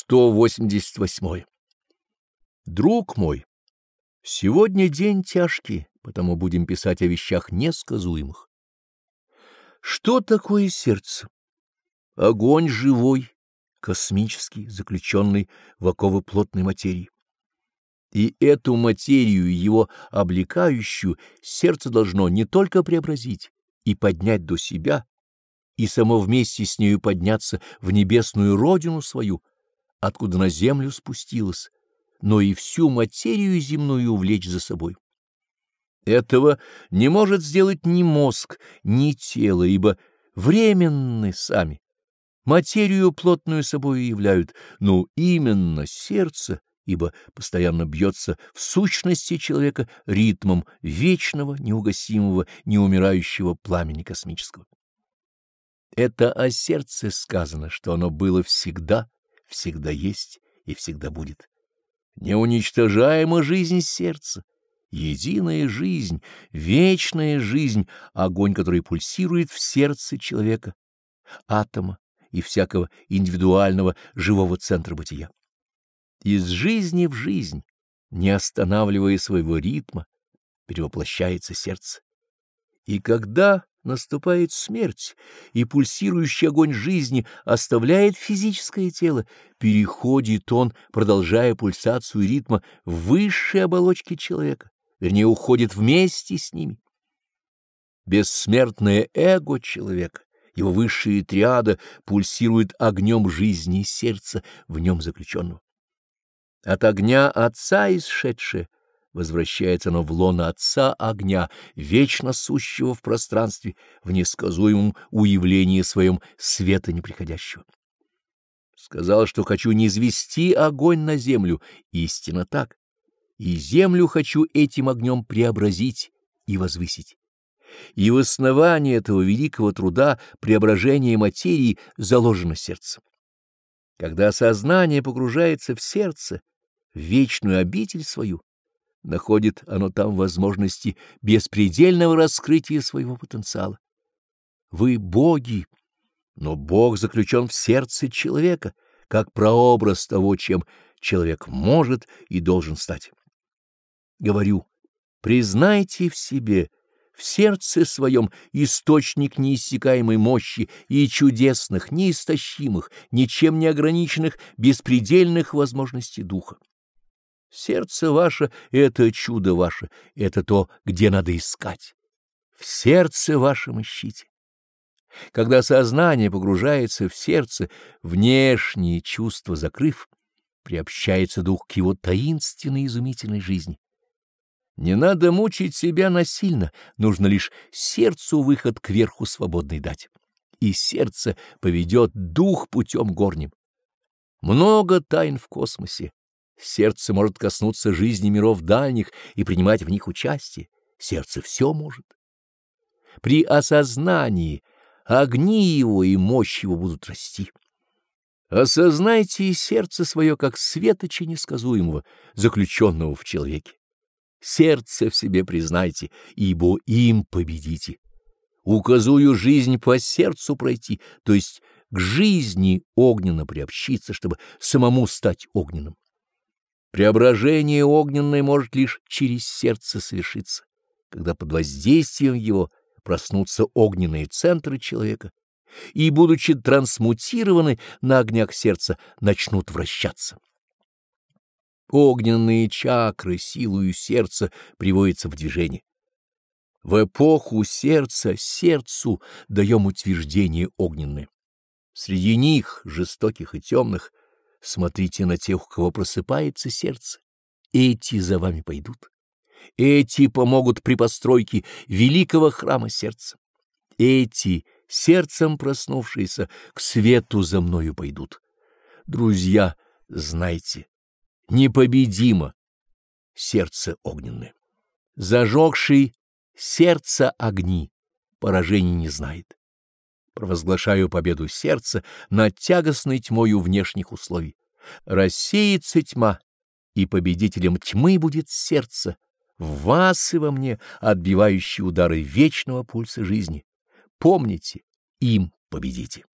188. Друг мой, сегодня день тяжкий, потому будем писать о вещах несказуемых. Что такое сердце? Огонь живой, космический, заключенный в оковы плотной материи. И эту материю, его облекающую, сердце должно не только преобразить и поднять до себя, и само вместе с нею подняться в небесную родину свою, откуда на землю спустилась, но и всю материю земную увлечь за собой. Этого не может сделать ни мозг, ни тело, ибо временны сами. Материю плотную собой являют, но именно сердце, ибо постоянно бьется в сущности человека ритмом вечного, неугасимого, неумирающего пламени космического. Это о сердце сказано, что оно было всегда, всегда есть и всегда будет. Неуничтожаема жизнь сердца, единая жизнь, вечная жизнь, огонь, который пульсирует в сердце человека, атома и всякого индивидуального живого центра бытия. Из жизни в жизнь, не останавливая своего ритма, перевоплощается сердце. И когда наступает смерть, и пульсирующий огонь жизни оставляет физическое тело, переходит он, продолжая пульсацию ритма, в высшие оболочки человека, вернее, уходит вместе с ними. Бессмертное эго человека, его высшие триада пульсирует огнем жизни сердца в нем заключенного. От огня Отца исшедшее — возвращается оно в лоно Отца огня, вечно сущего в пространстве, в несказуемом уявлении своем света неприходящего. Сказал, что хочу не огонь на землю, истинно так, и землю хочу этим огнем преобразить и возвысить. И в основании этого великого труда преображения материи заложено сердце. Когда сознание погружается в сердце, в вечную обитель свою, находит оно там возможности беспредельного раскрытия своего потенциала. Вы боги, но Бог заключен в сердце человека, как прообраз того, чем человек может и должен стать. Говорю, признайте в себе, в сердце своем источник неиссякаемой мощи и чудесных, неистощимых, ничем не ограниченных, беспредельных возможностей духа. Сердце ваше — это чудо ваше, это то, где надо искать. В сердце вашем ищите. Когда сознание погружается в сердце, внешние чувства закрыв, приобщается дух к его таинственной изумительной жизни. Не надо мучить себя насильно, нужно лишь сердцу выход кверху свободный дать. И сердце поведет дух путем горним. Много тайн в космосе, Сердце может коснуться жизни миров дальних и принимать в них участие. Сердце все может. При осознании огни его и мощь его будут расти. Осознайте и сердце свое как светоча несказуемого, заключенного в человеке. Сердце в себе признайте, ибо им победите. Указую жизнь по сердцу пройти, то есть к жизни огненно приобщиться, чтобы самому стать огненным. Преображение огненное может лишь через сердце совершиться, когда под воздействием его проснутся огненные центры человека и, будучи трансмутированы на огнях сердца, начнут вращаться. Огненные чакры силою сердца приводятся в движение. В эпоху сердца сердцу даем утверждение огненное. Среди них, жестоких и темных, Смотрите на тех, у кого просыпается сердце. Эти за вами пойдут. Эти помогут при постройке великого храма сердца. Эти, сердцем проснувшиеся, к свету за мною пойдут. Друзья, знайте, непобедимо сердце огненное. Зажегший сердце огни поражений не знает провозглашаю победу сердца над тягостной тьмою внешних условий. Рассеется тьма, и победителем тьмы будет сердце, в вас и во мне, отбивающие удары вечного пульса жизни. Помните, им победите.